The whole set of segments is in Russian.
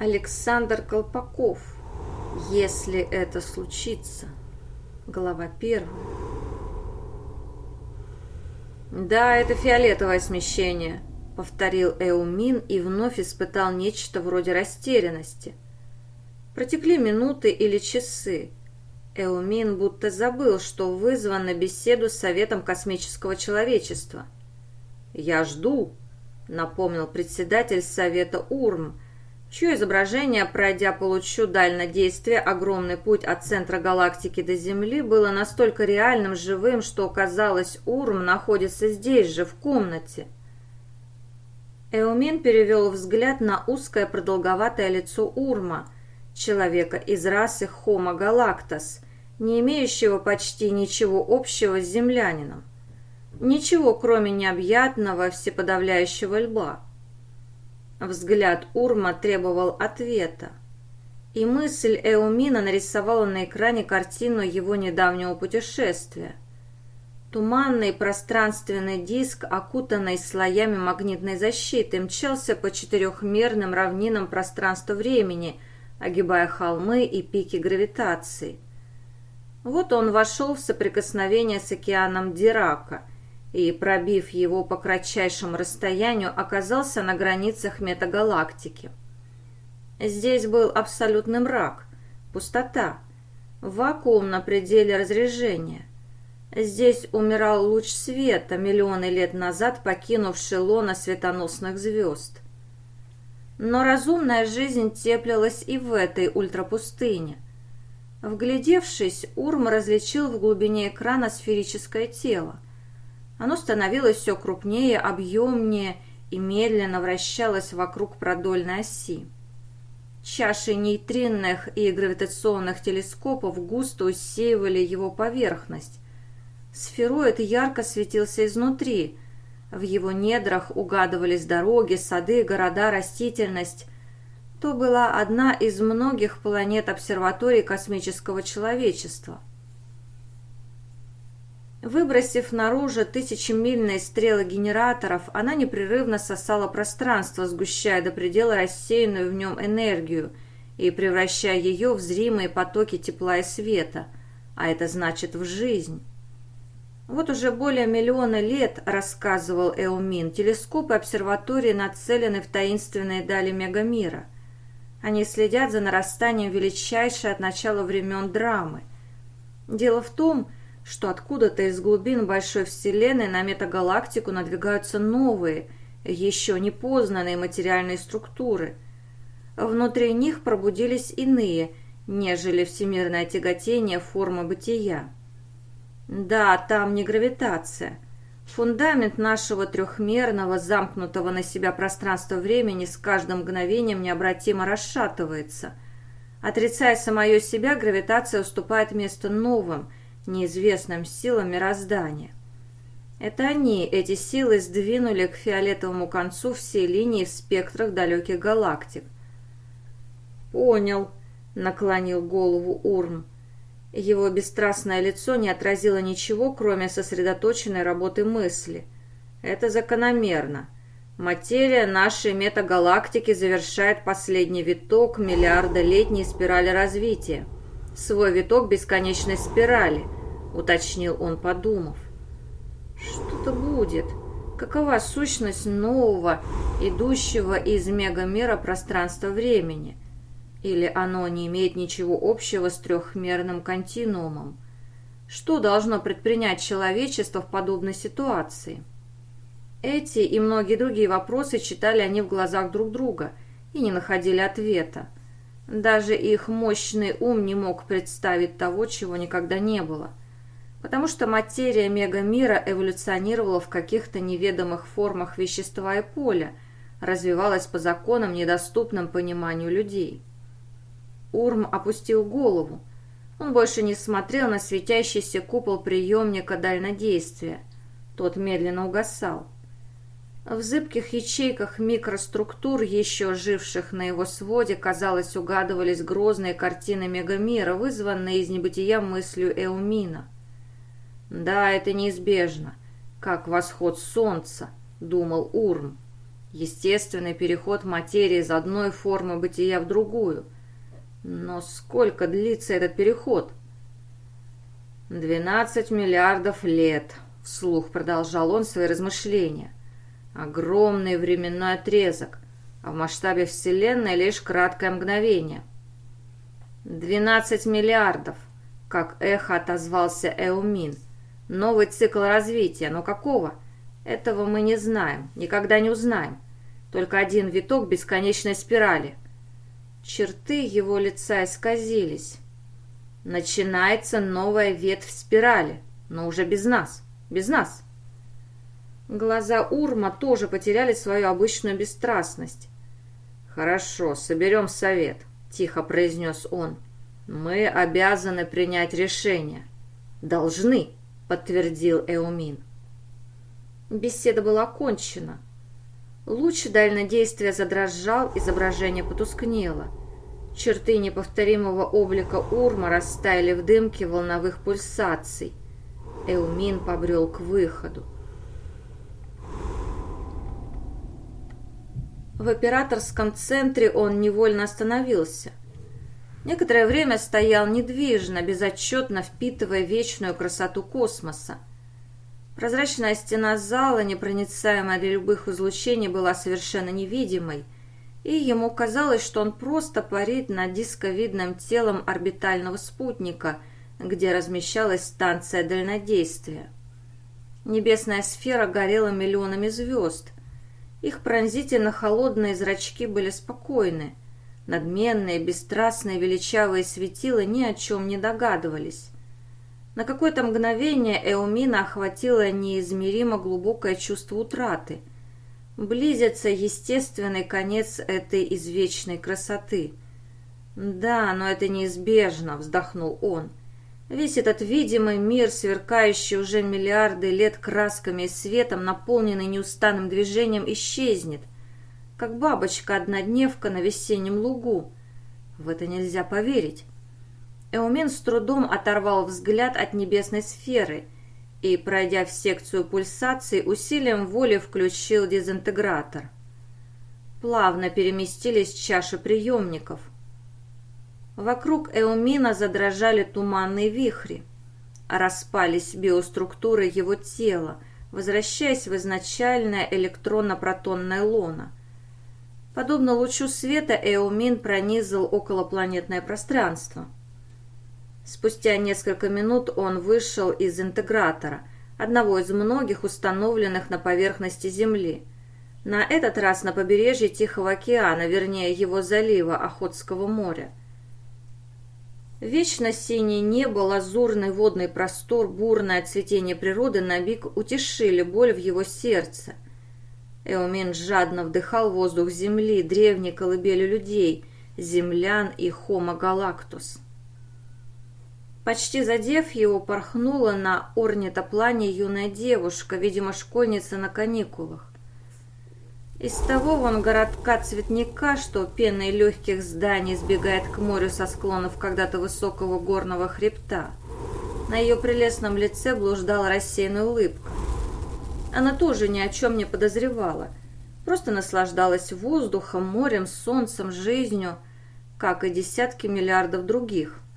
Александр Колпаков. Если это случится. Глава первая. «Да, это фиолетовое смещение», — повторил Эумин и вновь испытал нечто вроде растерянности. Протекли минуты или часы. Эумин будто забыл, что вызван на беседу с Советом космического человечества. «Я жду», — напомнил председатель Совета Урм, — чье изображение, пройдя получу дальнодействие огромный путь от центра галактики до Земли, было настолько реальным, живым, что, казалось, Урм находится здесь же, в комнате. Эумин перевел взгляд на узкое продолговатое лицо Урма, человека из расы Homo galactus, не имеющего почти ничего общего с землянином. Ничего, кроме необъятного, всеподавляющего льба. Взгляд Урма требовал ответа. И мысль Эумина нарисовала на экране картину его недавнего путешествия. Туманный пространственный диск, окутанный слоями магнитной защиты, мчался по четырехмерным равнинам пространства-времени, огибая холмы и пики гравитации. Вот он вошел в соприкосновение с океаном Дирака, и, пробив его по кратчайшему расстоянию, оказался на границах метагалактики. Здесь был абсолютный мрак, пустота, вакуум на пределе разрежения. Здесь умирал луч света, миллионы лет назад покинувший лона светоносных звезд. Но разумная жизнь теплилась и в этой ультрапустыне. Вглядевшись, Урм различил в глубине экрана сферическое тело – оно становилось все крупнее, объемнее и медленно вращалось вокруг продольной оси. Чаши нейтринных и гравитационных телескопов густо усеивали его поверхность. Сфероид ярко светился изнутри. В его недрах угадывались дороги, сады, города, растительность. То была одна из многих планет обсерватории космического человечества – Выбросив наружу тысячемильные стрелы генераторов, она непрерывно сосала пространство, сгущая до предела рассеянную в нем энергию и превращая ее в зримые потоки тепла и света, а это значит в жизнь. Вот уже более миллиона лет, рассказывал Эумин, телескопы обсерватории нацелены в таинственные дали мегамира. Они следят за нарастанием величайшей от начала времен драмы. Дело в том, что что откуда-то из глубин большой вселенной на метагалактику надвигаются новые, еще не познанные материальные структуры. Внутри них пробудились иные, нежели всемирное тяготение формы бытия. Да, там не гравитация. Фундамент нашего трехмерного, замкнутого на себя пространства-времени с каждым мгновением необратимо расшатывается. Отрицая самое себя, гравитация уступает место новым – неизвестным силам мироздания. Это они, эти силы, сдвинули к фиолетовому концу все линии в спектрах далеких галактик. «Понял», — наклонил голову Урм. Его бесстрастное лицо не отразило ничего, кроме сосредоточенной работы мысли. «Это закономерно. Материя нашей метагалактики завершает последний виток миллиардолетней спирали развития свой виток бесконечной спирали, уточнил он, подумав. Что-то будет. Какова сущность нового, идущего из мегамира пространства-времени? Или оно не имеет ничего общего с трехмерным континуумом? Что должно предпринять человечество в подобной ситуации? Эти и многие другие вопросы читали они в глазах друг друга и не находили ответа. Даже их мощный ум не мог представить того, чего никогда не было. Потому что материя мегамира эволюционировала в каких-то неведомых формах вещества и поля, развивалась по законам, недоступным пониманию людей. Урм опустил голову. Он больше не смотрел на светящийся купол приемника дальнодействия. Тот медленно угасал. В зыбких ячейках микроструктур, еще живших на его своде, казалось, угадывались грозные картины мегамира, вызванные из небытия мыслью Эумина. «Да, это неизбежно, как восход солнца», — думал Урм. естественный переход материи из одной формы бытия в другую. Но сколько длится этот переход? «Двенадцать миллиардов лет», — вслух продолжал он свои размышления. «Огромный временной отрезок, а в масштабе Вселенной лишь краткое мгновение». «Двенадцать миллиардов», — как эхо отозвался Эумин. «Новый цикл развития, но какого?» Этого мы не знаем, никогда не узнаем. Только один виток бесконечной спирали. Черты его лица исказились. Начинается новая ветвь спирали, но уже без нас, без нас. Глаза Урма тоже потеряли свою обычную бесстрастность. «Хорошо, соберем совет», — тихо произнес он. «Мы обязаны принять решение». «Должны», — подтвердил Эумин. Беседа была окончена. Луч дальнодействия задрожал, изображение потускнело. Черты неповторимого облика Урма растаяли в дымке волновых пульсаций. Эумин побрел к выходу. В операторском центре он невольно остановился. Некоторое время стоял недвижно, безотчетно впитывая вечную красоту космоса. Прозрачная стена зала, непроницаемая для любых излучений, была совершенно невидимой, и ему казалось, что он просто парит над дисковидным телом орбитального спутника, где размещалась станция дальнодействия. Небесная сфера горела миллионами звезд. Их пронзительно холодные зрачки были спокойны. Надменные, бесстрастные, величавые светила ни о чем не догадывались. На какое-то мгновение Эумина охватило неизмеримо глубокое чувство утраты. Близится естественный конец этой извечной красоты. «Да, но это неизбежно», — вздохнул он. «Весь этот видимый мир, сверкающий уже миллиарды лет красками и светом, наполненный неустанным движением, исчезнет, как бабочка-однодневка на весеннем лугу. В это нельзя поверить. Эумен с трудом оторвал взгляд от небесной сферы и, пройдя в секцию пульсаций, усилием воли включил дезинтегратор. Плавно переместились чаши приемников. Вокруг Эумина задрожали туманные вихри, распались биоструктуры его тела, возвращаясь в изначальное электронно-протонное лоно. Подобно лучу света Эумин пронизал околопланетное пространство – Спустя несколько минут он вышел из интегратора, одного из многих установленных на поверхности Земли. На этот раз на побережье Тихого океана, вернее его залива Охотского моря. Вечно синее небо, лазурный водный простор, бурное цветение природы на биг утешили боль в его сердце. Эумин жадно вдыхал воздух земли, древней колыбели людей, землян и хомо галактус. Почти задев его, порхнула на орнитоплане юная девушка, видимо, школьница на каникулах. Из того вон городка цветника, что пеной легких зданий сбегает к морю со склонов когда-то высокого горного хребта. На ее прелестном лице блуждала рассеянная улыбка. Она тоже ни о чем не подозревала, просто наслаждалась воздухом, морем, солнцем, жизнью, как и десятки миллиардов других –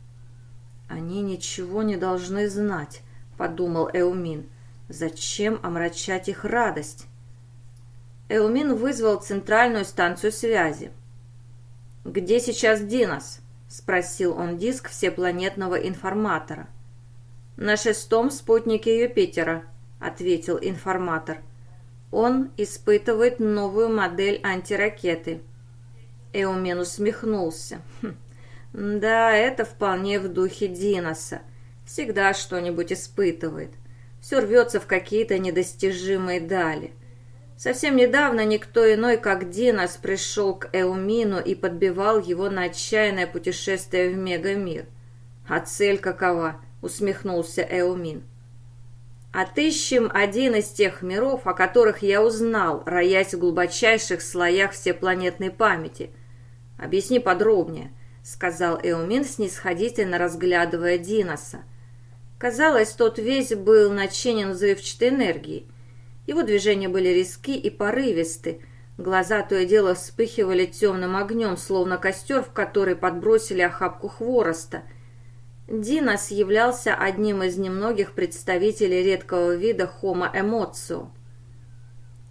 «Они ничего не должны знать», — подумал Эумин. «Зачем омрачать их радость?» Эумин вызвал центральную станцию связи. «Где сейчас Динос?» — спросил он диск всепланетного информатора. «На шестом спутнике Юпитера», — ответил информатор. «Он испытывает новую модель антиракеты». Эумен усмехнулся. «Хм, да, это вполне в духе Диноса. Всегда что-нибудь испытывает. Все рвется в какие-то недостижимые дали. Совсем недавно никто иной, как Динос, пришел к Эумину и подбивал его на отчаянное путешествие в мегамир. «А цель какова?» — усмехнулся Эумин. «Отыщем один из тех миров, о которых я узнал, роясь в глубочайших слоях всепланетной памяти. Объясни подробнее». — сказал Эумин, снисходительно разглядывая Диноса. Казалось, тот весь был начинен взрывчатой энергией. Его движения были резки и порывисты, Глаза то и дело вспыхивали темным огнем, словно костер, в который подбросили охапку хвороста. Динос являлся одним из немногих представителей редкого вида Homo эмоцио.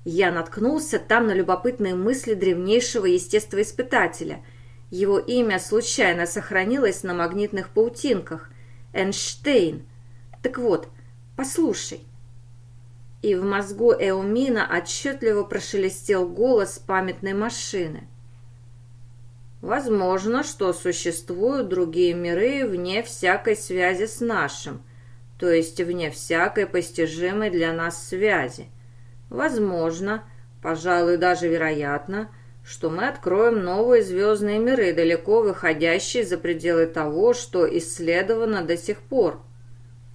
Я наткнулся там на любопытные мысли древнейшего естествоиспытателя. Его имя случайно сохранилось на магнитных паутинках. Эйнштейн. Так вот, послушай и в мозгу Эумина отчетливо прошелестел голос памятной машины. Возможно, что существуют другие миры вне всякой связи с нашим, то есть вне всякой постижимой для нас связи. Возможно, пожалуй, даже вероятно, что мы откроем новые звездные миры, далеко выходящие за пределы того, что исследовано до сих пор.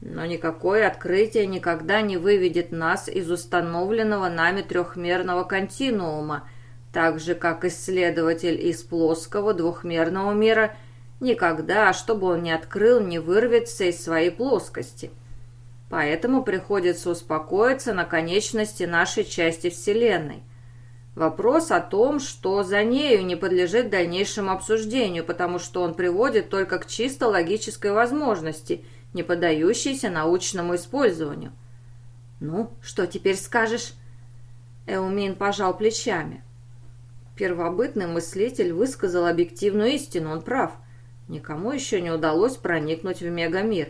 Но никакое открытие никогда не выведет нас из установленного нами трехмерного континуума, так же, как исследователь из плоского двухмерного мира никогда, чтобы он не открыл, не вырвется из своей плоскости. Поэтому приходится успокоиться на конечности нашей части Вселенной. Вопрос о том, что за нею не подлежит дальнейшему обсуждению, потому что он приводит только к чисто логической возможности – не поддающийся научному использованию. «Ну, что теперь скажешь?» Эумин пожал плечами. Первобытный мыслитель высказал объективную истину, он прав. Никому еще не удалось проникнуть в мегамир.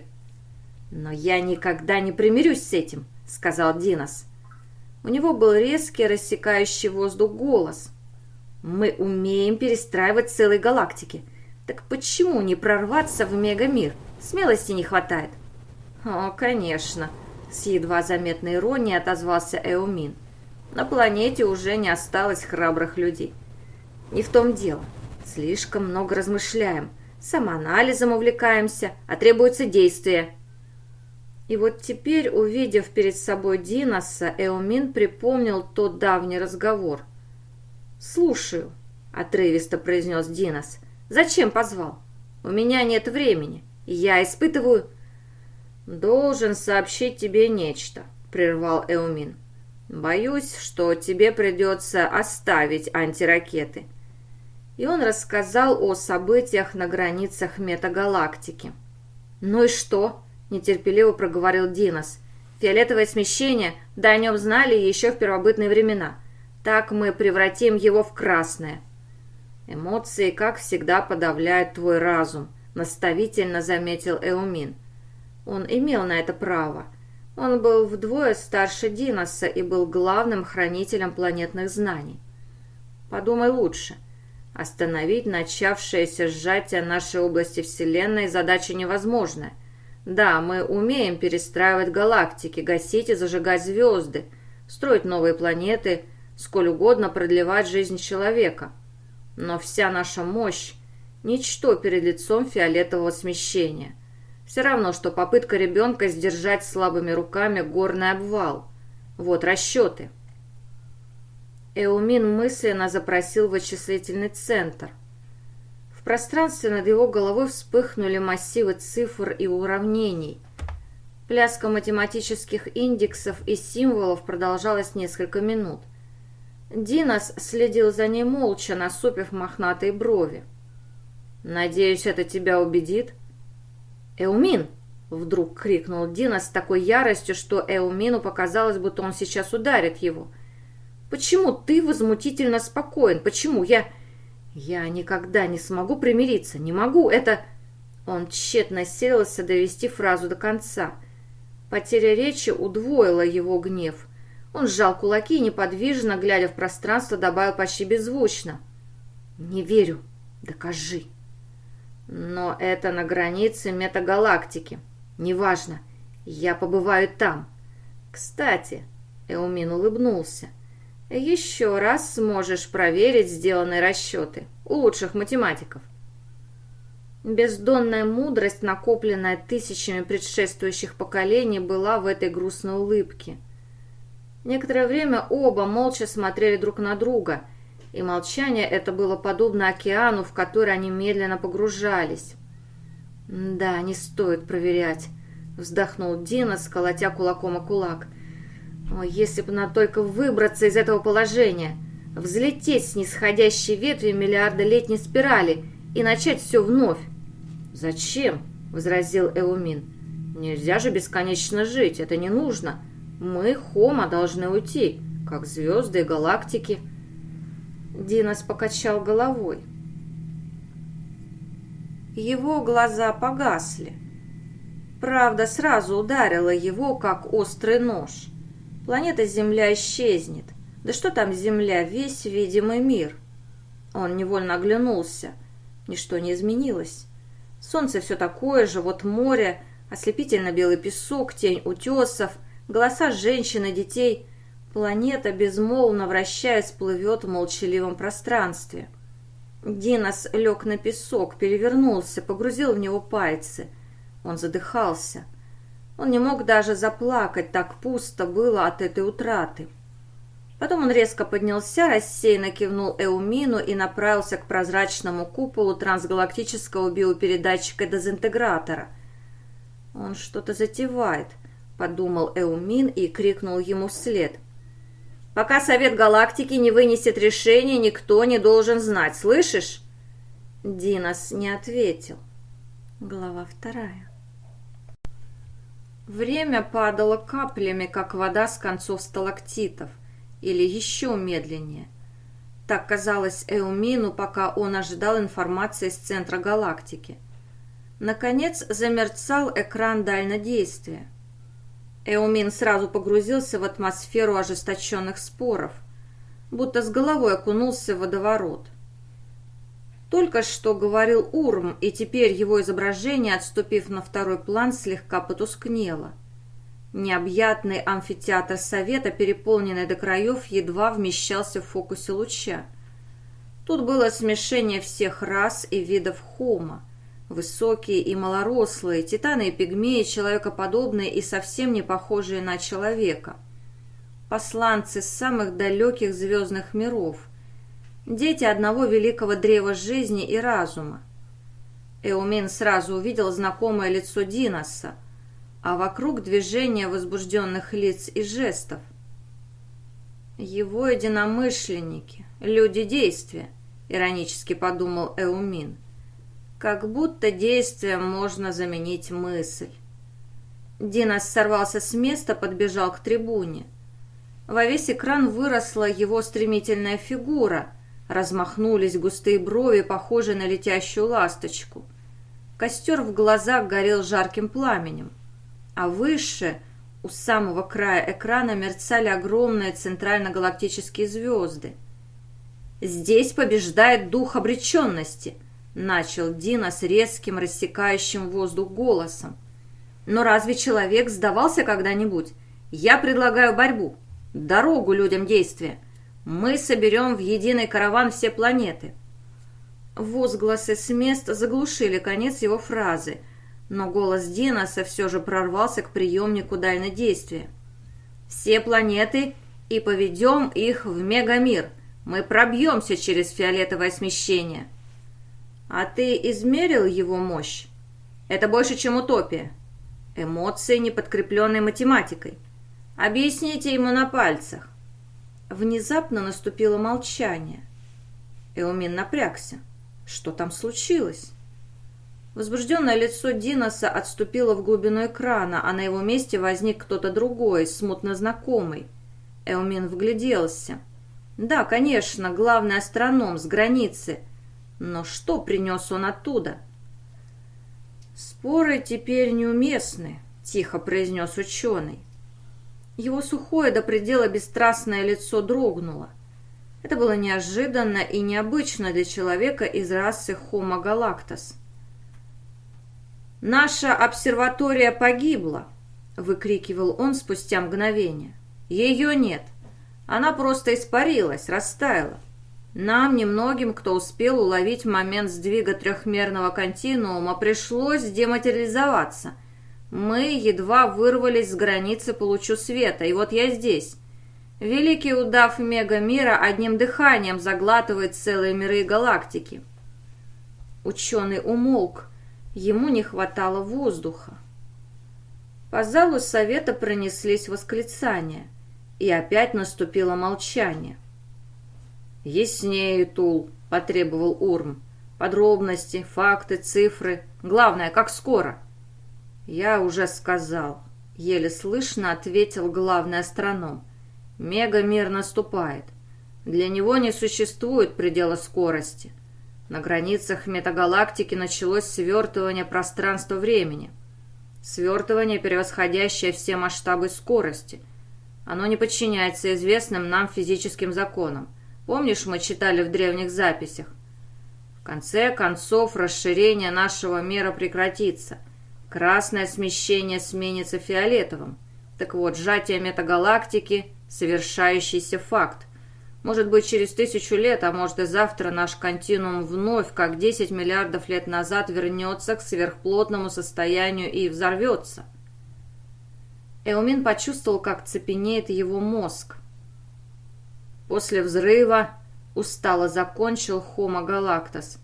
«Но я никогда не примирюсь с этим», — сказал Динос. У него был резкий, рассекающий воздух голос. «Мы умеем перестраивать целые галактики. Так почему не прорваться в мегамир?» Смелости не хватает». «О, конечно», — с едва заметной иронией отозвался Эомин. «На планете уже не осталось храбрых людей». «Не в том дело. Слишком много размышляем, самоанализом увлекаемся, а требуется действие». И вот теперь, увидев перед собой Диноса, Эомин припомнил тот давний разговор. «Слушаю», — отрывисто произнес Динос. «Зачем позвал? У меня нет времени. Я испытываю...» «Должен сообщить тебе нечто», — прервал Эумин. «Боюсь, что тебе придется оставить антиракеты». И он рассказал о событиях на границах метагалактики. «Ну и что?» — нетерпеливо проговорил Динос. «Фиолетовое смещение, да о нем знали еще в первобытные времена. Так мы превратим его в красное». Эмоции, как всегда, подавляют твой разум наставительно заметил Эумин. Он имел на это право. Он был вдвое старше Диноса и был главным хранителем планетных знаний. Подумай лучше. Остановить начавшееся сжатие нашей области Вселенной задача невозможная. Да, мы умеем перестраивать галактики, гасить и зажигать звезды, строить новые планеты, сколь угодно продлевать жизнь человека. Но вся наша мощь Ничто перед лицом фиолетового смещения. Все равно, что попытка ребенка сдержать слабыми руками горный обвал. Вот расчеты. Эумин мысленно запросил вычислительный центр. В пространстве над его головой вспыхнули массивы цифр и уравнений. Пляска математических индексов и символов продолжалась несколько минут. Динос следил за ней молча, насупив мохнатые брови. «Надеюсь, это тебя убедит?» «Эумин!» — вдруг крикнул Дина с такой яростью, что Эумину показалось, будто он сейчас ударит его. «Почему ты возмутительно спокоен? Почему я...» «Я никогда не смогу примириться, не могу, это...» Он тщетно селился довести фразу до конца. Потеря речи удвоила его гнев. Он сжал кулаки и, неподвижно, глядя в пространство, добавил почти беззвучно. «Не верю. Докажи». Но это на границе метагалактики. Неважно. Я побываю там. Кстати, Эумин улыбнулся. Еще раз сможешь проверить сделанные расчеты у лучших математиков. Бездонная мудрость, накопленная тысячами предшествующих поколений, была в этой грустной улыбке. Некоторое время оба молча смотрели друг на друга – и молчание это было подобно океану, в который они медленно погружались. «Да, не стоит проверять», — вздохнул Дина, сколотя кулаком о кулак. «О, если бы нам только выбраться из этого положения! взлететь с нисходящей ветви миллиардолетней спирали и начать все вновь. «Зачем?» — возразил Эумин. «Нельзя же бесконечно жить, это не нужно. Мы, Хома, должны уйти, как звезды и галактики». Динос покачал головой. Его глаза погасли. Правда сразу ударила его, как острый нож. Планета Земля исчезнет. Да что там Земля, весь видимый мир. Он невольно оглянулся. Ничто не изменилось. Солнце все такое же, вот море, ослепительно белый песок, тень утесов, голоса женщин и детей. Планета, безмолвно вращаясь, плывет в молчаливом пространстве. Динос лег на песок, перевернулся, погрузил в него пальцы. Он задыхался. Он не мог даже заплакать, так пусто было от этой утраты. Потом он резко поднялся, рассеянно кивнул Эумину и направился к прозрачному куполу трансгалактического биопередатчика-дезинтегратора. «Он что-то затевает», — подумал Эумин и крикнул ему вслед. «Пока Совет Галактики не вынесет решение, никто не должен знать, слышишь?» Динос не ответил. Глава вторая. Время падало каплями, как вода с концов сталактитов — или еще медленнее. Так казалось Эумину, пока он ожидал информации из центра галактики. Наконец замерцал экран дальнодействия. Эумин сразу погрузился в атмосферу ожесточенных споров, будто с головой окунулся в водоворот. Только что говорил Урм, и теперь его изображение, отступив на второй план, слегка потускнело – Необъятный амфитеатр совета, переполненный до краев, едва вмещался в фокусе луча. Тут было смешение всех рас и видов хома. Высокие и малорослые, титаны и пигмеи, человекоподобные и совсем не похожие на человека. Посланцы самых далеких звездных миров. Дети одного великого древа жизни и разума. Эумин сразу увидел знакомое лицо Диноса – а вокруг движения возбужденных лиц и жестов. «Его единомышленники, люди действия», — иронически подумал Эумин. «Как будто действием можно заменить мысль». Динас сорвался с места, подбежал к трибуне. Во весь экран выросла его стремительная фигура, размахнулись густые брови, похожие на летящую ласточку. Костер в глазах горел жарким пламенем а выше, у самого края экрана, мерцали огромные центрально-галактические звезды. «Здесь побеждает дух обреченности», — начал Дина с резким, рассекающим воздух голосом. «Но разве человек сдавался когда-нибудь? Я предлагаю борьбу, дорогу людям действия. Мы соберем в единый караван все планеты». Возгласы с места заглушили конец его фразы — но голос Диноса все же прорвался к приемнику дальнодействия. «Все планеты и поведем их в мегамир. Мы пробьемся через фиолетовое смещение». «А ты измерил его мощь? Это больше, чем утопия. Эмоции, не подкрепленные математикой. Объясните ему на пальцах». Внезапно наступило молчание. Эумин напрягся. Что там случилось? Возбужденное лицо Диноса отступило в глубину экрана, а на его месте возник кто-то другой, смутно знакомый. Элмин вгляделся. Да, конечно, главный астроном с границы. Но что принес он оттуда? «Споры теперь неуместны», — тихо произнес ученый. Его сухое до предела бесстрастное лицо дрогнуло. Это было неожиданно и необычно для человека из расы Homo galactus. «Наша обсерватория погибла!» — выкрикивал он спустя мгновение. «Ее нет. Она просто испарилась, растаяла. Нам, немногим, кто успел уловить момент сдвига трехмерного континуума, пришлось дематериализоваться. Мы едва вырвались с границы по лучу света, и вот я здесь». Великий удав мега-мира одним дыханием заглатывает целые миры и галактики. Ученый умолк, Ему не хватало воздуха. По залу совета пронеслись восклицания, и опять наступило молчание. «Яснее, Тул», — потребовал Урм. «Подробности, факты, цифры. Главное, как скоро?» «Я уже сказал», — еле слышно ответил главный астроном. «Мегамир наступает. Для него не существует предела скорости. На границах метагалактики началось свертывание пространства-времени. Свертывание, превосходящее все масштабы скорости. Оно не подчиняется известным нам физическим законам. Помнишь, мы читали в древних записях? В конце концов, расширение нашего мира прекратится. Красное смещение сменится фиолетовым. Так вот, сжатие метагалактики – совершающийся факт. Может быть, через тысячу лет, а может и завтра наш континуум вновь, как 10 миллиардов лет назад, вернется к сверхплотному состоянию и взорвется. Эумин почувствовал, как цепенеет его мозг. После взрыва устало закончил Хома Галактас.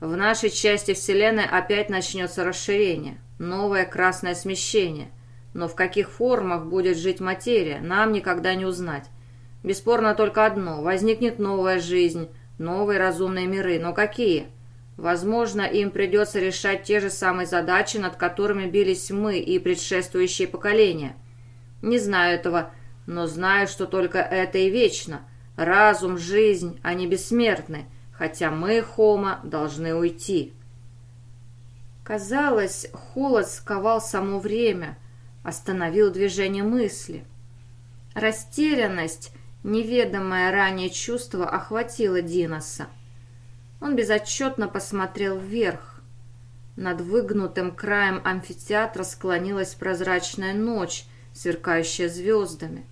В нашей части Вселенной опять начнется расширение, новое красное смещение. Но в каких формах будет жить материя, нам никогда не узнать. Бесспорно только одно – возникнет новая жизнь, новые разумные миры. Но какие? Возможно, им придется решать те же самые задачи, над которыми бились мы и предшествующие поколения. Не знаю этого, но знаю, что только это и вечно. Разум, жизнь, они бессмертны, хотя мы, Хома, должны уйти. Казалось, холод сковал само время, остановил движение мысли. Растерянность – Неведомое ранее чувство охватило Диноса. Он безотчетно посмотрел вверх. Над выгнутым краем амфитеатра склонилась прозрачная ночь, сверкающая звездами.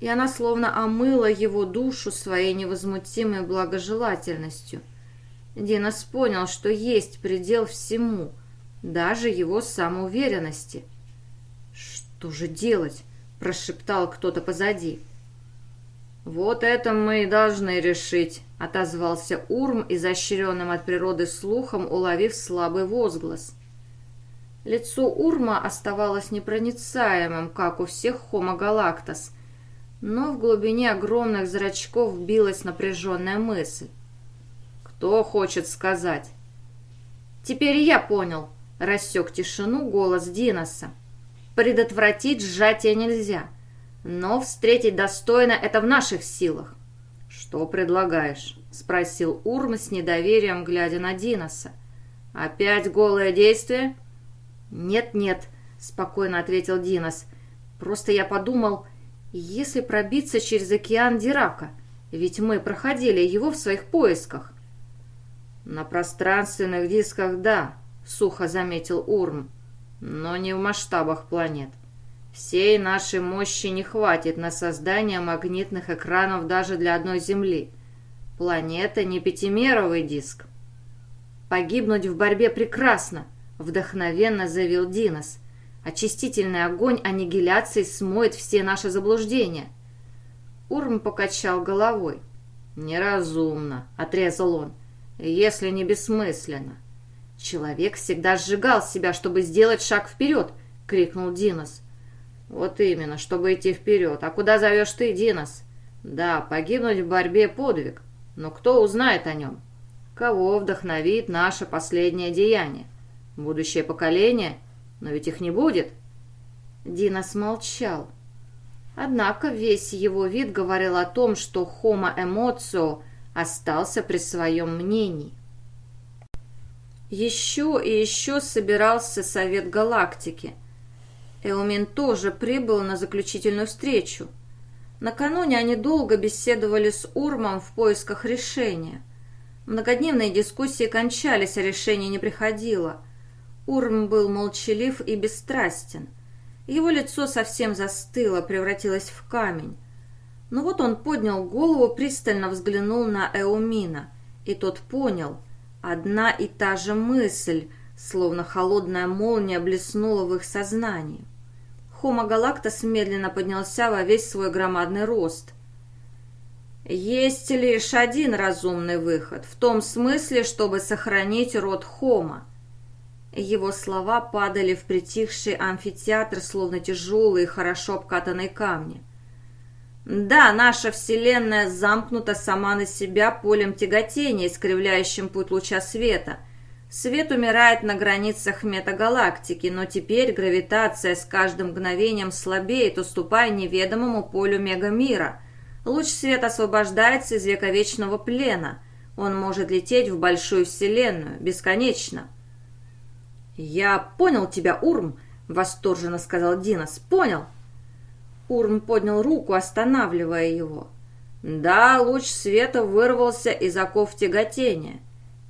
И она словно омыла его душу своей невозмутимой благожелательностью. Динос понял, что есть предел всему, даже его самоуверенности. «Что же делать?» – прошептал кто-то позади. «Вот это мы и должны решить», — отозвался Урм, изощренным от природы слухом, уловив слабый возглас. Лицо Урма оставалось непроницаемым, как у всех Homo но в глубине огромных зрачков билась напряженная мысль. «Кто хочет сказать?» «Теперь я понял», — рассек тишину голос Диноса. «Предотвратить сжатие нельзя». Но встретить достойно это в наших силах. «Что предлагаешь?» — спросил Урм с недоверием, глядя на Диноса. «Опять голое действие?» «Нет-нет», — спокойно ответил Динос. «Просто я подумал, если пробиться через океан Дирака, ведь мы проходили его в своих поисках». «На пространственных дисках, да», — сухо заметил Урм, — «но не в масштабах планет». Всей нашей мощи не хватит на создание магнитных экранов даже для одной Земли. Планета не пятимеровый диск. «Погибнуть в борьбе прекрасно», — вдохновенно заявил Динос. «Очистительный огонь аннигиляции смоет все наши заблуждения». Урм покачал головой. «Неразумно», — отрезал он, — «если не бессмысленно». «Человек всегда сжигал себя, чтобы сделать шаг вперед», — крикнул Динос. «Вот именно, чтобы идти вперед. А куда зовешь ты, Динос?» «Да, погибнуть в борьбе подвиг. Но кто узнает о нем? Кого вдохновит наше последнее деяние? Будущее поколение? Но ведь их не будет». Динос молчал. Однако весь его вид говорил о том, что Homo эмоцио остался при своем мнении. Еще и еще собирался Совет Галактики – Эумин тоже прибыл на заключительную встречу. Накануне они долго беседовали с Урмом в поисках решения. Многодневные дискуссии кончались, а решение не приходило. Урм был молчалив и бесстрастен. Его лицо совсем застыло, превратилось в камень. Но вот он поднял голову, пристально взглянул на Эумина, и тот понял. Одна и та же мысль, словно холодная молния, блеснула в их сознании. Хома Галактас медленно поднялся во весь свой громадный рост. Есть лишь один разумный выход, в том смысле, чтобы сохранить род Хома. Его слова падали в притихший амфитеатр, словно тяжелые, хорошо обкатанные камни. Да, наша Вселенная замкнута сама на себя полем тяготения, искривляющим путь луча света. Свет умирает на границах метагалактики, но теперь гравитация с каждым мгновением слабеет, уступая неведомому полю мегамира. Луч света освобождается из вековечного плена. Он может лететь в большую Вселенную, бесконечно. «Я понял тебя, Урм!» — восторженно сказал Динос. «Понял!» Урм поднял руку, останавливая его. Да, луч света вырвался из оков тяготения,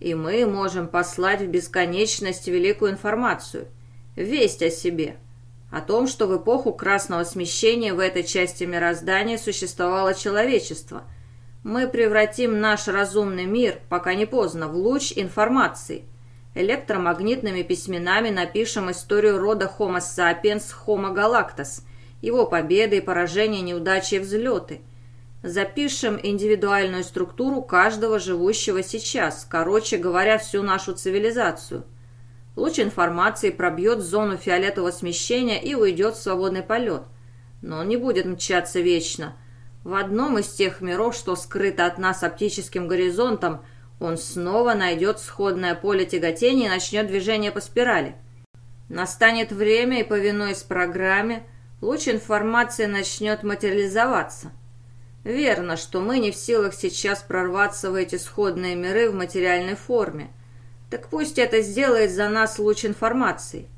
и мы можем послать в бесконечность великую информацию, весть о себе, о том, что в эпоху красного смещения в этой части мироздания существовало человечество. Мы превратим наш разумный мир, пока не поздно, в луч информации. Электромагнитными письменами напишем историю рода Homo sapiens Homo galactus – его победы и поражения, неудачи и взлеты. Запишем индивидуальную структуру каждого живущего сейчас, короче говоря, всю нашу цивилизацию. Луч информации пробьет зону фиолетового смещения и уйдет в свободный полет. Но он не будет мчаться вечно. В одном из тех миров, что скрыто от нас оптическим горизонтом, он снова найдет сходное поле тяготения и начнет движение по спирали. Настанет время, и, повинуясь программе, луч информации начнет материализоваться. Верно, что мы не в силах сейчас прорваться в эти сходные миры в материальной форме. Так пусть это сделает за нас луч информации.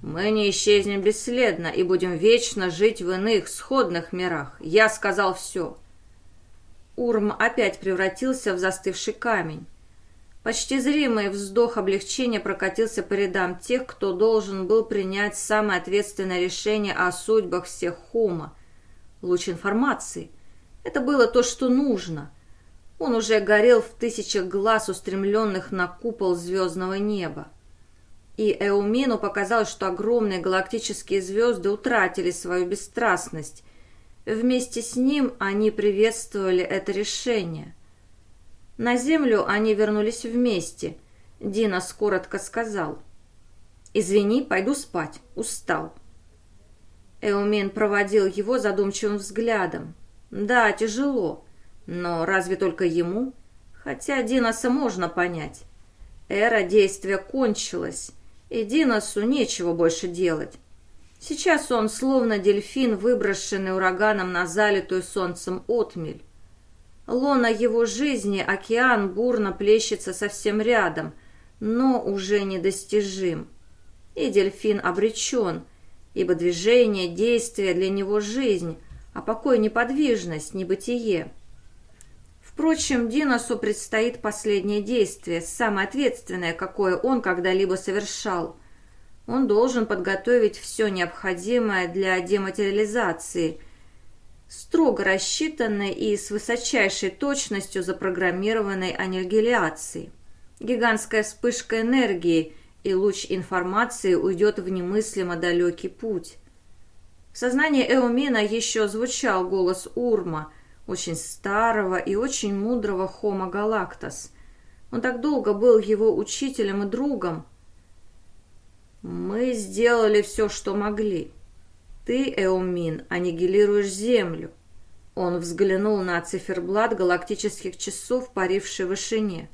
Мы не исчезнем бесследно и будем вечно жить в иных, сходных мирах. Я сказал все. Урм опять превратился в застывший камень. Почти зримый вздох облегчения прокатился по рядам тех, кто должен был принять самое ответственное решение о судьбах всех Хума. Луч информации. Это было то, что нужно. Он уже горел в тысячах глаз, устремленных на купол звездного неба. И Эумину показалось, что огромные галактические звезды утратили свою бесстрастность. Вместе с ним они приветствовали это решение – на землю они вернулись вместе. Дина коротко сказал. «Извини, пойду спать. Устал». Эумин проводил его задумчивым взглядом. «Да, тяжело. Но разве только ему? Хотя Диноса можно понять. Эра действия кончилась, и Диносу нечего больше делать. Сейчас он словно дельфин, выброшенный ураганом на залитую солнцем отмель. Лона его жизни, океан бурно плещется совсем рядом, но уже недостижим. И дельфин обречен, ибо движение, действие для него жизнь, а покой неподвижность, небытие. Впрочем, Диносу предстоит последнее действие, самое ответственное, какое он когда-либо совершал. Он должен подготовить все необходимое для дематериализации – строго рассчитанной и с высочайшей точностью запрограммированной аннигиляцией. Гигантская вспышка энергии и луч информации уйдет в немыслимо далекий путь. В сознании Эумина еще звучал голос Урма, очень старого и очень мудрого Хома Галактас. Он так долго был его учителем и другом. «Мы сделали все, что могли», ты, Эумин, аннигилируешь Землю. Он взглянул на циферблат галактических часов, паривший в вышине.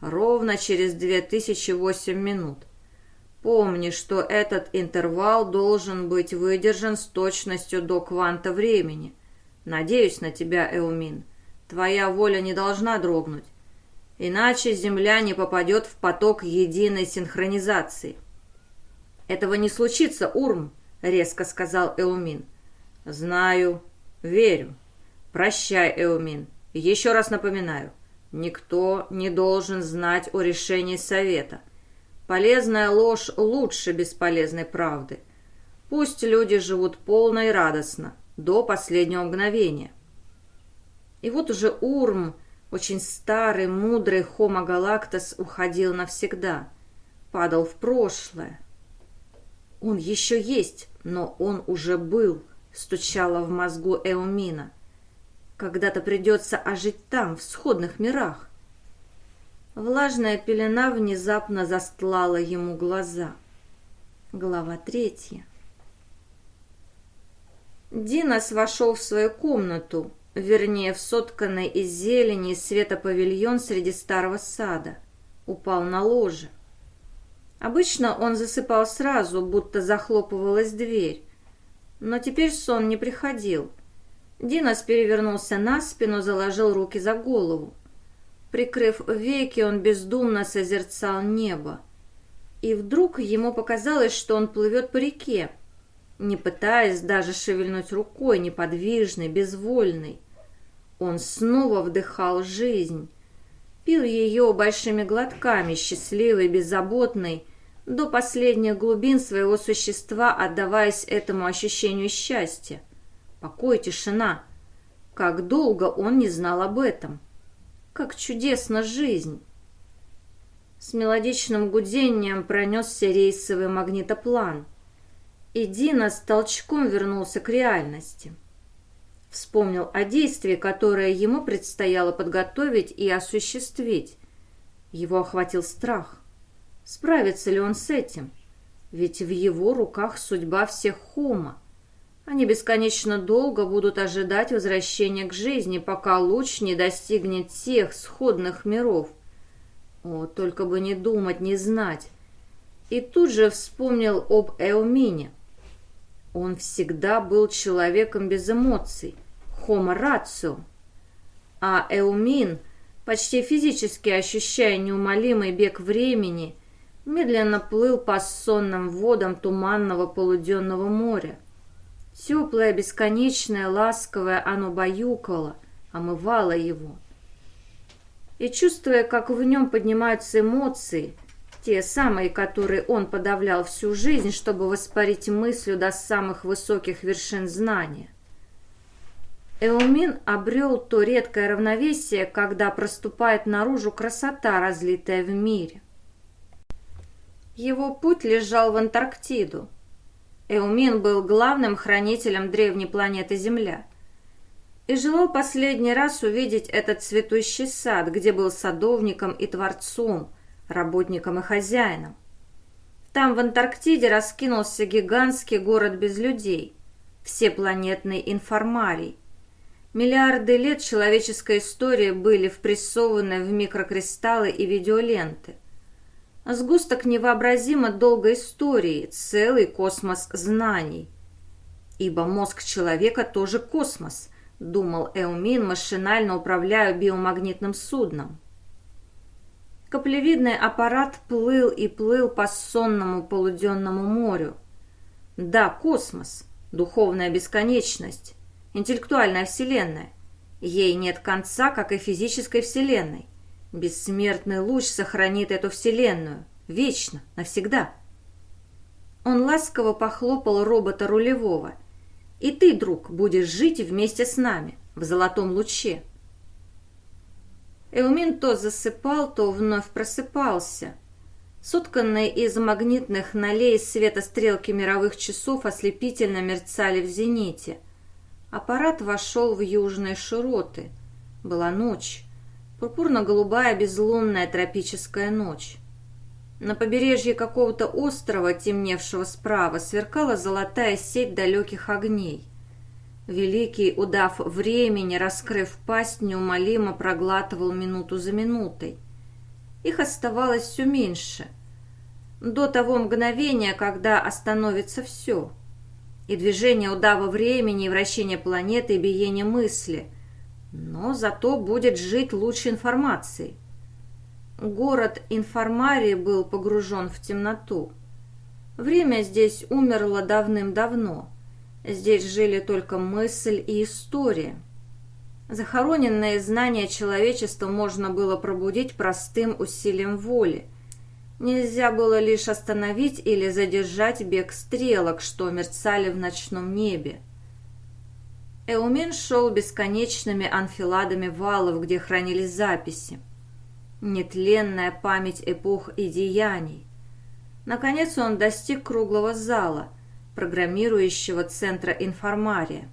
Ровно через 2008 минут. Помни, что этот интервал должен быть выдержан с точностью до кванта времени. Надеюсь на тебя, Эумин. Твоя воля не должна дрогнуть. Иначе Земля не попадет в поток единой синхронизации. Этого не случится, Урм, — резко сказал Эумин. «Знаю. Верю. Прощай, Эумин. Еще раз напоминаю. Никто не должен знать о решении совета. Полезная ложь лучше бесполезной правды. Пусть люди живут полно и радостно, до последнего мгновения». И вот уже Урм, очень старый, мудрый Хома Галактас, уходил навсегда, падал в прошлое. Он еще есть, но он уже был, стучало в мозгу Эумина. Когда-то придется ожить там, в сходных мирах. Влажная пелена внезапно застлала ему глаза. Глава третья. Динос вошел в свою комнату, вернее, в сотканный из зелени и света павильон среди старого сада. Упал на ложе. Обычно он засыпал сразу, будто захлопывалась дверь. Но теперь сон не приходил. Динос перевернулся на спину, заложил руки за голову. Прикрыв веки, он бездумно созерцал небо. И вдруг ему показалось, что он плывет по реке, не пытаясь даже шевельнуть рукой, неподвижный, безвольный. Он снова вдыхал жизнь, пил ее большими глотками, счастливый, беззаботный, до последних глубин своего существа отдаваясь этому ощущению счастья. Покой, тишина. Как долго он не знал об этом. Как чудесна жизнь. С мелодичным гудением пронесся рейсовый магнитоплан. И Дина с толчком вернулся к реальности. Вспомнил о действии, которое ему предстояло подготовить и осуществить. Его охватил страх. Справится ли он с этим? Ведь в его руках судьба всех Хома. Они бесконечно долго будут ожидать возвращения к жизни, пока луч не достигнет тех сходных миров. О, только бы не думать, не знать. И тут же вспомнил об Эумине. Он всегда был человеком без эмоций, хомо рацио. А Эумин, почти физически ощущая неумолимый бег времени, медленно плыл по сонным водам туманного полуденного моря. Теплое, бесконечное, ласковое оно баюкало, омывало его. И чувствуя, как в нем поднимаются эмоции, те самые, которые он подавлял всю жизнь, чтобы воспарить мыслью до самых высоких вершин знания. Эумин обрел то редкое равновесие, когда проступает наружу красота, разлитая в мире. Его путь лежал в Антарктиду. Эумин был главным хранителем древней планеты Земля и желал последний раз увидеть этот цветущий сад, где был садовником и творцом, работником и хозяином. Там, в Антарктиде, раскинулся гигантский город без людей, всепланетный информарий. Миллиарды лет человеческой истории были впрессованы в микрокристаллы и видеоленты – Сгусток невообразимо долгой истории, целый космос знаний. Ибо мозг человека тоже космос, думал Эумин, машинально управляя биомагнитным судном. Каплевидный аппарат плыл и плыл по сонному полуденному морю. Да, космос, духовная бесконечность, интеллектуальная вселенная. Ей нет конца, как и физической вселенной. Бессмертный луч сохранит эту вселенную. Вечно, навсегда. Он ласково похлопал робота рулевого. «И ты, друг, будешь жить вместе с нами, в золотом луче». Эумин то засыпал, то вновь просыпался. Сотканные из магнитных налей света стрелки мировых часов ослепительно мерцали в зените. Аппарат вошел в южные широты. Была ночь. Пурпурно-голубая безлунная тропическая ночь. На побережье какого-то острова, темневшего справа, сверкала золотая сеть далеких огней. Великий удав времени, раскрыв пасть, неумолимо проглатывал минуту за минутой. Их оставалось все меньше. До того мгновения, когда остановится все. И движение удава времени, и вращение планеты, и биение мысли – но зато будет жить лучше информации. Город Информарии был погружен в темноту. Время здесь умерло давным-давно. Здесь жили только мысль и история. Захороненные знания человечества можно было пробудить простым усилием воли. Нельзя было лишь остановить или задержать бег стрелок, что мерцали в ночном небе. Эумен шел бесконечными анфиладами валов, где хранились записи. Нетленная память эпох и деяний. Наконец он достиг круглого зала, программирующего центра информария.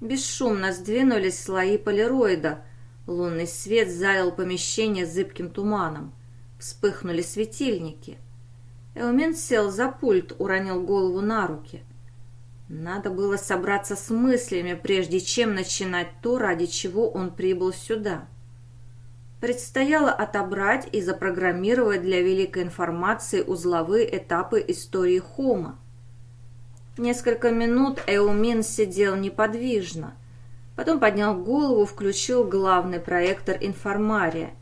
Бесшумно сдвинулись слои полироида, лунный свет залил помещение зыбким туманом. Вспыхнули светильники. Эумен сел за пульт, уронил голову на руки – Надо было собраться с мыслями, прежде чем начинать то, ради чего он прибыл сюда. Предстояло отобрать и запрограммировать для великой информации узловые этапы истории Хома. Несколько минут Эумин сидел неподвижно. Потом поднял голову, включил главный проектор информария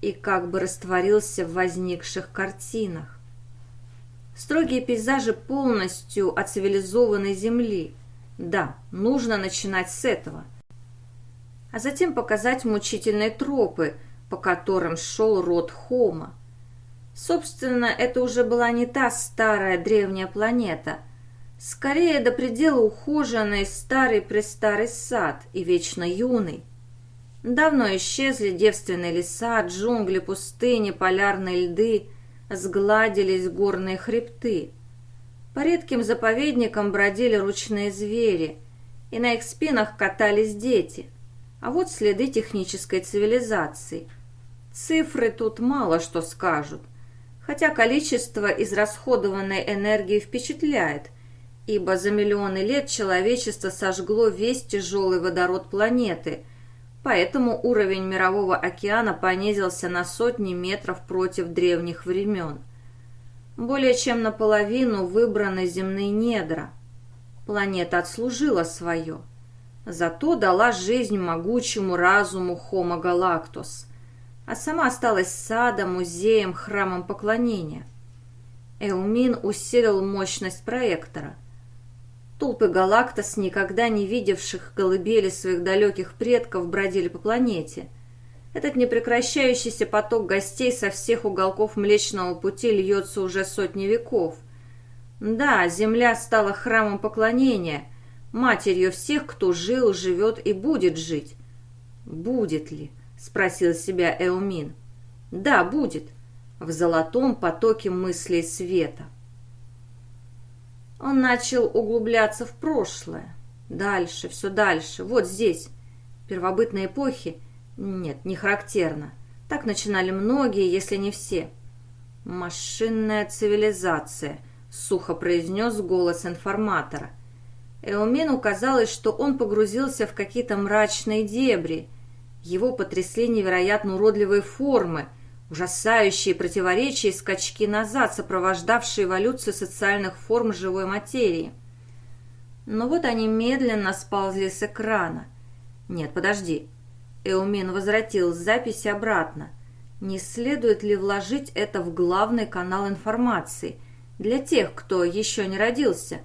и как бы растворился в возникших картинах. Строгие пейзажи полностью от цивилизованной земли. Да, нужно начинать с этого. А затем показать мучительные тропы, по которым шел род Хома. Собственно, это уже была не та старая древняя планета – Скорее до предела ухоженный старый-престарый сад и вечно юный. Давно исчезли девственные леса, джунгли, пустыни, полярные льды, сгладились горные хребты. По редким заповедникам бродили ручные звери, и на их спинах катались дети. А вот следы технической цивилизации. Цифры тут мало что скажут, хотя количество израсходованной энергии впечатляет – ибо за миллионы лет человечество сожгло весь тяжелый водород планеты, поэтому уровень мирового океана понизился на сотни метров против древних времен. Более чем наполовину выбраны земные недра. Планета отслужила свое. Зато дала жизнь могучему разуму Homo Galactus, а сама осталась садом, музеем, храмом поклонения. Эумин усилил мощность проектора – Толпы галактос, никогда не видевших колыбели своих далеких предков, бродили по планете. Этот непрекращающийся поток гостей со всех уголков Млечного Пути льется уже сотни веков. Да, Земля стала храмом поклонения, матерью всех, кто жил, живет и будет жить. «Будет ли?» — спросил себя Эумин. «Да, будет. В золотом потоке мыслей света». Он начал углубляться в прошлое. Дальше, все дальше, вот здесь. Первобытные эпохи? Нет, не характерно. Так начинали многие, если не все. «Машинная цивилизация», — сухо произнес голос информатора. Эумину казалось, что он погрузился в какие-то мрачные дебри. Его потрясли невероятно уродливые формы — Ужасающие противоречия и скачки назад, сопровождавшие эволюцию социальных форм живой материи. Но вот они медленно сползли с экрана. Нет, подожди. Эумин возвратил запись обратно. Не следует ли вложить это в главный канал информации для тех, кто еще не родился,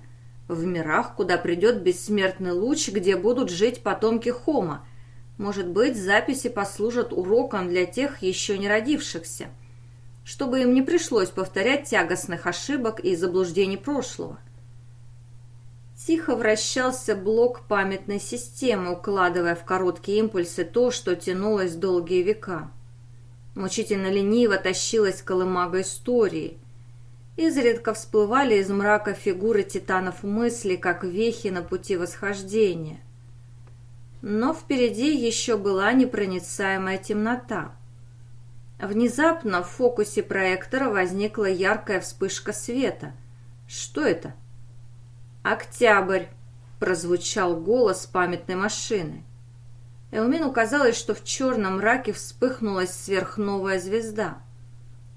в мирах, куда придет бессмертный луч, где будут жить потомки Хома – может быть, записи послужат уроком для тех еще не родившихся, чтобы им не пришлось повторять тягостных ошибок и заблуждений прошлого. Тихо вращался блок памятной системы, укладывая в короткие импульсы то, что тянулось долгие века. Мучительно лениво тащилась колымага истории. Изредка всплывали из мрака фигуры титанов мысли, как вехи на пути восхождения но впереди еще была непроницаемая темнота. Внезапно в фокусе проектора возникла яркая вспышка света. Что это? «Октябрь!» – прозвучал голос памятной машины. Элмину казалось, что в черном мраке вспыхнула сверхновая звезда.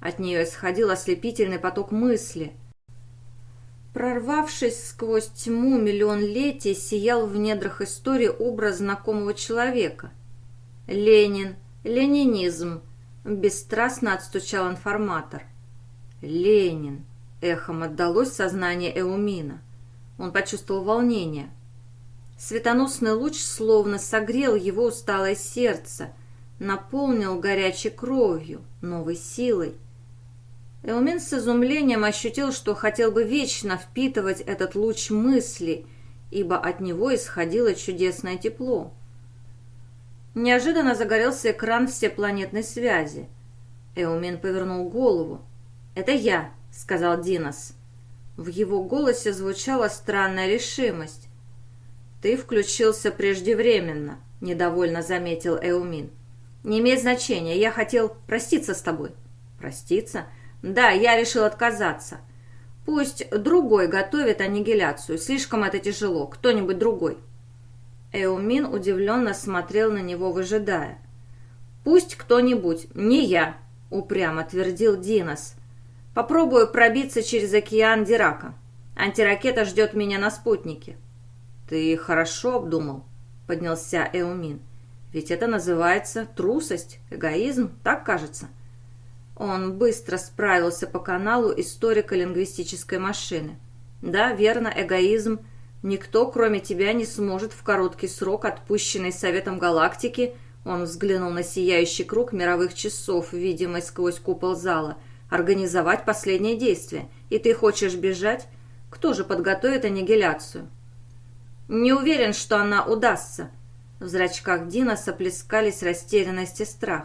От нее исходил ослепительный поток мысли – Прорвавшись сквозь тьму миллион летий, сиял в недрах истории образ знакомого человека. «Ленин! Ленинизм!» – бесстрастно отстучал информатор. «Ленин!» – эхом отдалось сознание Эумина. Он почувствовал волнение. Светоносный луч словно согрел его усталое сердце, наполнил горячей кровью, новой силой – Элмин с изумлением ощутил, что хотел бы вечно впитывать этот луч мысли, ибо от него исходило чудесное тепло. Неожиданно загорелся экран всепланетной связи. Эумин повернул голову. «Это я», — сказал Динос. В его голосе звучала странная решимость. «Ты включился преждевременно», — недовольно заметил Эумин. «Не имеет значения, я хотел проститься с тобой». «Проститься? Да, я решил отказаться. Пусть другой готовит аннигиляцию. Слишком это тяжело. Кто-нибудь другой. Эумин удивленно смотрел на него, выжидая. «Пусть кто-нибудь, не я», — упрямо твердил Динос. «Попробую пробиться через океан Дирака. Антиракета ждет меня на спутнике». «Ты хорошо обдумал», — поднялся Эумин. «Ведь это называется трусость, эгоизм, так кажется». Он быстро справился по каналу историко-лингвистической машины. «Да, верно, эгоизм. Никто, кроме тебя, не сможет в короткий срок, отпущенный Советом Галактики, он взглянул на сияющий круг мировых часов, видимый сквозь купол зала, организовать последнее действие. И ты хочешь бежать? Кто же подготовит аннигиляцию?» «Не уверен, что она удастся». В зрачках Дина соплескались растерянность и страх.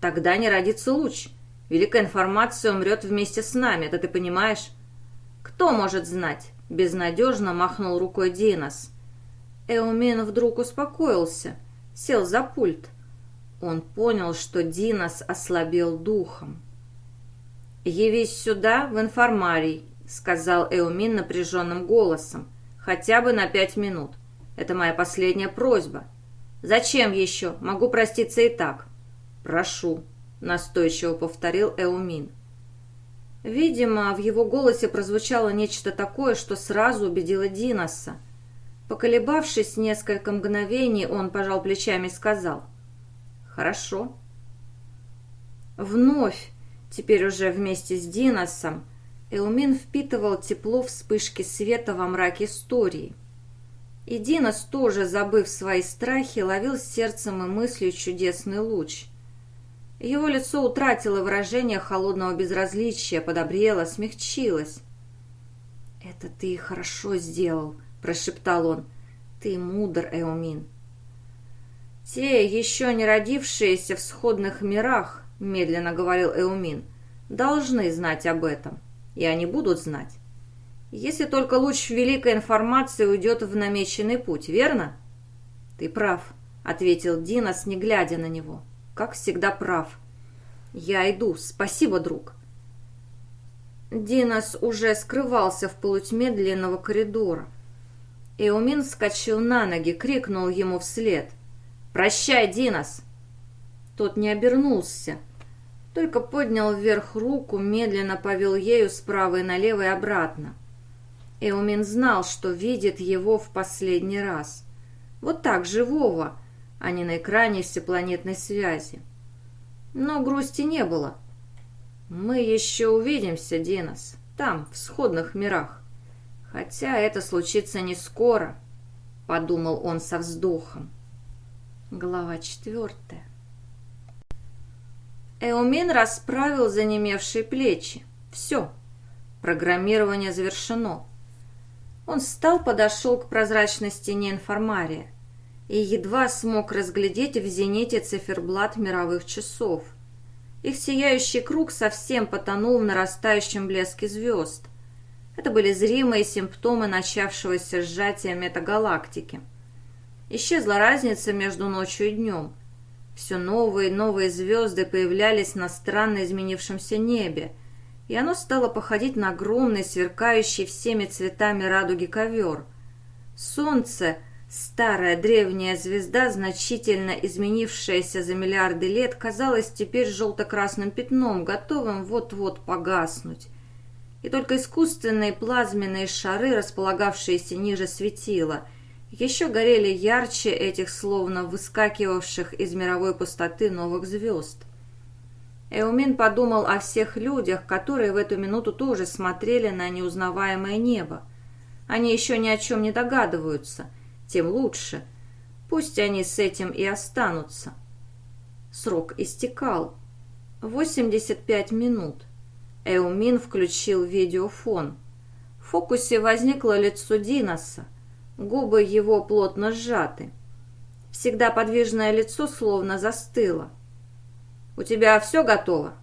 «Тогда не родится луч. Великая информация умрет вместе с нами, это ты понимаешь?» «Кто может знать?» – безнадежно махнул рукой Динос. Эумин вдруг успокоился, сел за пульт. Он понял, что Динос ослабел духом. «Явись сюда, в информарий», — сказал Эумин напряженным голосом. Хотя бы на пять минут. Это моя последняя просьба. Зачем еще? Могу проститься и так. Прошу, настойчиво повторил Эумин. Видимо, в его голосе прозвучало нечто такое, что сразу убедило Диноса. Поколебавшись несколько мгновений, он пожал плечами и сказал «Хорошо». Вновь, теперь уже вместе с Диносом, Элмин впитывал тепло вспышки света во мраке истории. И Динос, тоже забыв свои страхи, ловил сердцем и мыслью чудесный луч. Его лицо утратило выражение холодного безразличия, подобрело, смягчилось. «Это ты хорошо сделал», — прошептал он. «Ты мудр, Эумин». «Те, еще не родившиеся в сходных мирах», — медленно говорил Эумин, — «должны знать об этом и они будут знать. Если только луч великой информации уйдет в намеченный путь, верно? Ты прав, ответил Динас, не глядя на него. Как всегда прав. Я иду, спасибо, друг. Динас уже скрывался в полутьме длинного коридора. Эумин вскочил на ноги, крикнул ему вслед. «Прощай, Динас!» Тот не обернулся, только поднял вверх руку, медленно повел ею справа и налево и обратно. Эумин знал, что видит его в последний раз. Вот так, живого, а не на экране всепланетной связи. Но грусти не было. «Мы еще увидимся, Динос, там, в сходных мирах. Хотя это случится не скоро», — подумал он со вздохом. Глава четвертая. Эумин расправил занемевшие плечи. Все. Программирование завершено. Он встал, подошел к прозрачной стене информария и едва смог разглядеть в зените циферблат мировых часов. Их сияющий круг совсем потонул в нарастающем блеске звезд. Это были зримые симптомы начавшегося сжатия метагалактики. Исчезла разница между ночью и днем – все новые и новые звезды появлялись на странно изменившемся небе, и оно стало походить на огромный, сверкающий всеми цветами радуги ковер. Солнце, старая древняя звезда, значительно изменившаяся за миллиарды лет, казалось теперь желто-красным пятном, готовым вот-вот погаснуть. И только искусственные плазменные шары, располагавшиеся ниже светила – еще горели ярче этих словно выскакивавших из мировой пустоты новых звезд. Эумин подумал о всех людях, которые в эту минуту тоже смотрели на неузнаваемое небо. Они еще ни о чем не догадываются, тем лучше. Пусть они с этим и останутся. Срок истекал. 85 минут. Эумин включил видеофон. В фокусе возникло лицо Диноса. Губы его плотно сжаты. Всегда подвижное лицо словно застыло. «У тебя все готово?»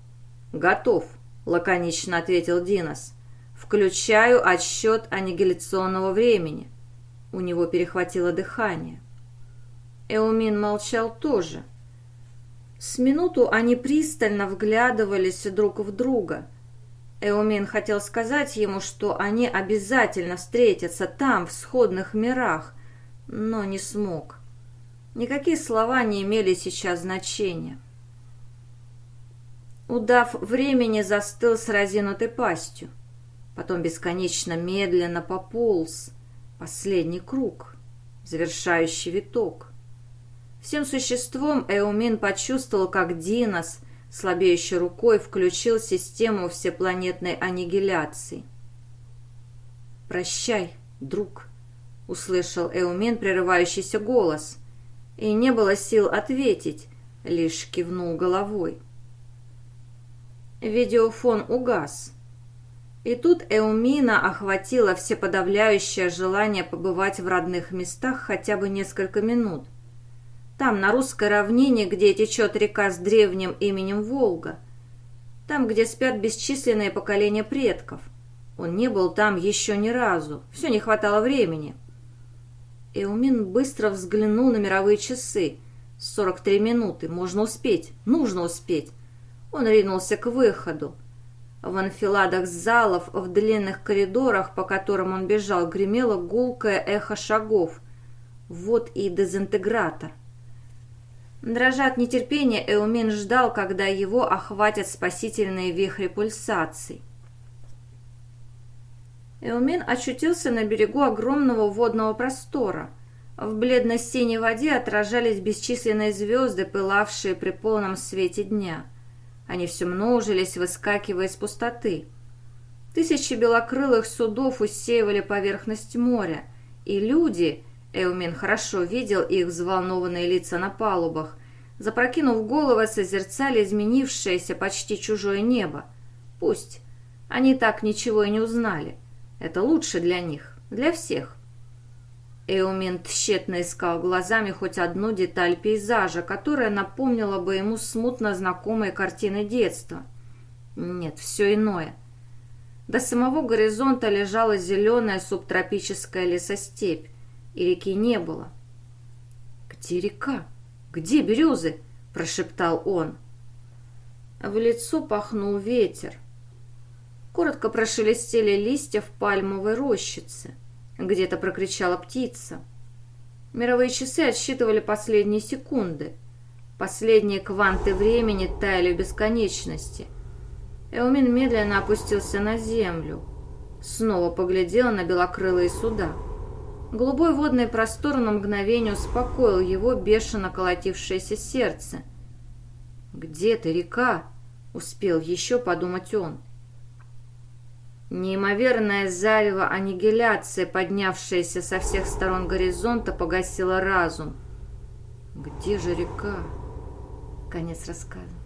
«Готов», — лаконично ответил Динос. «Включаю отсчет аннигиляционного времени». У него перехватило дыхание. Эумин молчал тоже. С минуту они пристально вглядывались друг в друга. Эумин хотел сказать ему, что они обязательно встретятся там, в сходных мирах, но не смог. Никакие слова не имели сейчас значения. Удав времени застыл с разинутой пастью. Потом бесконечно медленно пополз. Последний круг, завершающий виток. Всем существом Эумин почувствовал, как Динос, слабеющей рукой, включил систему всепланетной аннигиляции. «Прощай, друг», — услышал Эумин прерывающийся голос, и не было сил ответить, лишь кивнул головой. Видеофон угас. И тут Эумина охватило всеподавляющее желание побывать в родных местах хотя бы несколько минут. Там, на русской равнине, где течет река с древним именем Волга. Там, где спят бесчисленные поколения предков. Он не был там еще ни разу. Все не хватало времени. Эумин быстро взглянул на мировые часы. 43 минуты. Можно успеть. Нужно успеть. Он ринулся к выходу. В анфиладах залов, в длинных коридорах, по которым он бежал, гремело гулкое эхо шагов. Вот и дезинтегратор. Дрожа от нетерпения, Эумин ждал, когда его охватят спасительные вихри пульсаций. Эумин очутился на берегу огромного водного простора. В бледно-синей воде отражались бесчисленные звезды, пылавшие при полном свете дня. Они все множились, выскакивая из пустоты. Тысячи белокрылых судов усеивали поверхность моря, и люди, Эумин хорошо видел их взволнованные лица на палубах, запрокинув головы, созерцали изменившееся почти чужое небо. Пусть. Они так ничего и не узнали. Это лучше для них, для всех. Эумин тщетно искал глазами хоть одну деталь пейзажа, которая напомнила бы ему смутно знакомые картины детства. Нет, все иное. До самого горизонта лежала зеленая субтропическая лесостепь, и реки не было. «Где река? Где березы?» – прошептал он. В лицо пахнул ветер. Коротко прошелестели листья в пальмовой рощице. Где-то прокричала птица. Мировые часы отсчитывали последние секунды. Последние кванты времени таяли в бесконечности. Эумин медленно опустился на землю. Снова поглядел на белокрылые суда. Голубой водный простор на мгновение успокоил его бешено колотившееся сердце. «Где ты, река?» — успел еще подумать он. Неимоверное зарево аннигиляции, поднявшееся со всех сторон горизонта, погасило разум. Где же река? Конец рассказа.